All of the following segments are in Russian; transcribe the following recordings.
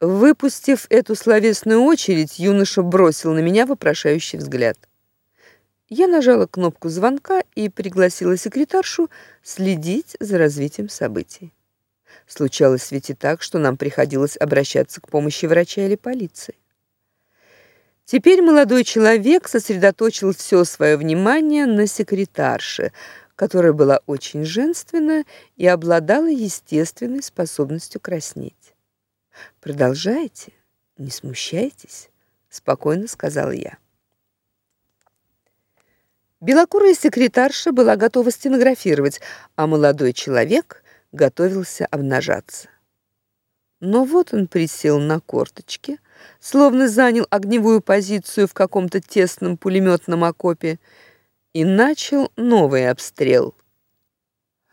Выпустив эту словесную очередь, юноша бросил на меня вопрошающий взгляд. Я нажала кнопку звонка и пригласила секретаршу следить за развитием событий. Случалось ведь и так, что нам приходилось обращаться к помощи врача или полиции. Теперь молодой человек сосредоточил все свое внимание на секретарше, которая была очень женственна и обладала естественной способностью краснеть. Продолжайте, не смущайтесь, спокойно сказала я. Белокурая секретарша была готова стенографировать, а молодой человек готовился обнажаться. Но вот он присел на корточки, словно занял огневую позицию в каком-то тесном пулеметном окопе и начал новый обстрел.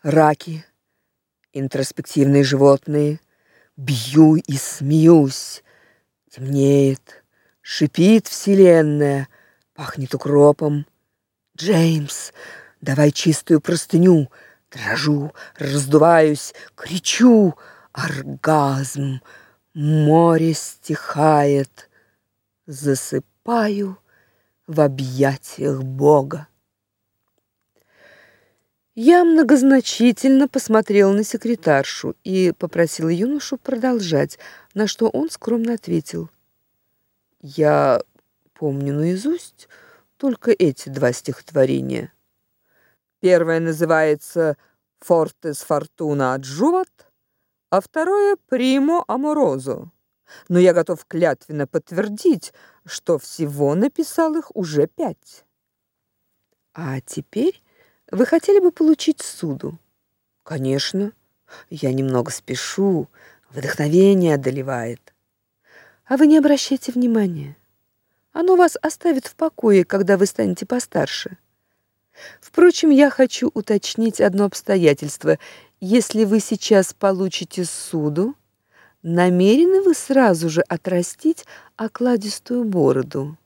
Раки, интроспективные животные, бью и смеюсь. Темнеет, шипит вселенная, пахнет укропом. Джеймс, давай чистую простыню. Дрожу, раздуваюсь, кричу. Оргазм. Море стихает. Засыпаю в объятиях Бога. Я многозначительно посмотрела на секретаршу и попросила юношу продолжать, на что он скромно ответил: "Я помню наизусть только эти два стихотворения. Первое называется Fortes fortuna adjuvat, а второе Primo amoroso. Но я готов клятвенно подтвердить, что всего написал их уже пять. А теперь вы хотели бы получить суду? Конечно. Я немного спешу, вдохновение одолевает. А вы не обращайте внимания. Оно вас оставит в покое, когда вы станете постарше. Впрочем, я хочу уточнить одно обстоятельство. Если вы сейчас получите суду, намерены вы сразу же отрастить окладистую бороду?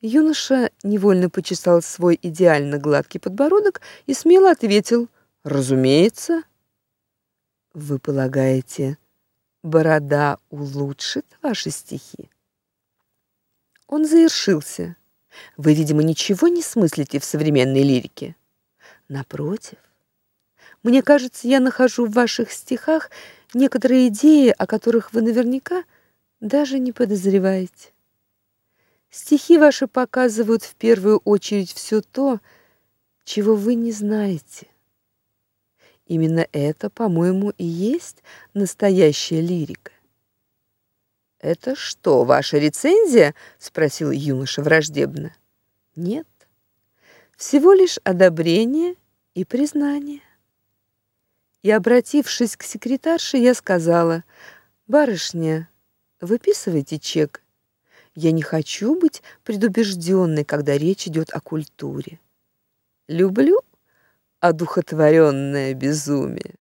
Юноша невольно почесал свой идеально гладкий подбородок и смело ответил: "Разумеется". Вы полагаете, борода улучшит ваши стихи? Он завершился. Вы, видимо, ничего не смыслите в современной лирике. Напротив, мне кажется, я нахожу в ваших стихах некоторые идеи, о которых вы наверняка даже не подозреваете. Стихи ваши показывают в первую очередь все то, чего вы не знаете. Именно это, по-моему, и есть настоящая лирика. Это что, ваша рецензия? спросил юноша враждебно. Нет. Всего лишь одобрение и признание. И обратившись к секретарше, я сказала: "Барышня, выписывайте чек я не хочу быть предубежденной, когда речь идет о культуре. Люблю одухотворенное безумие.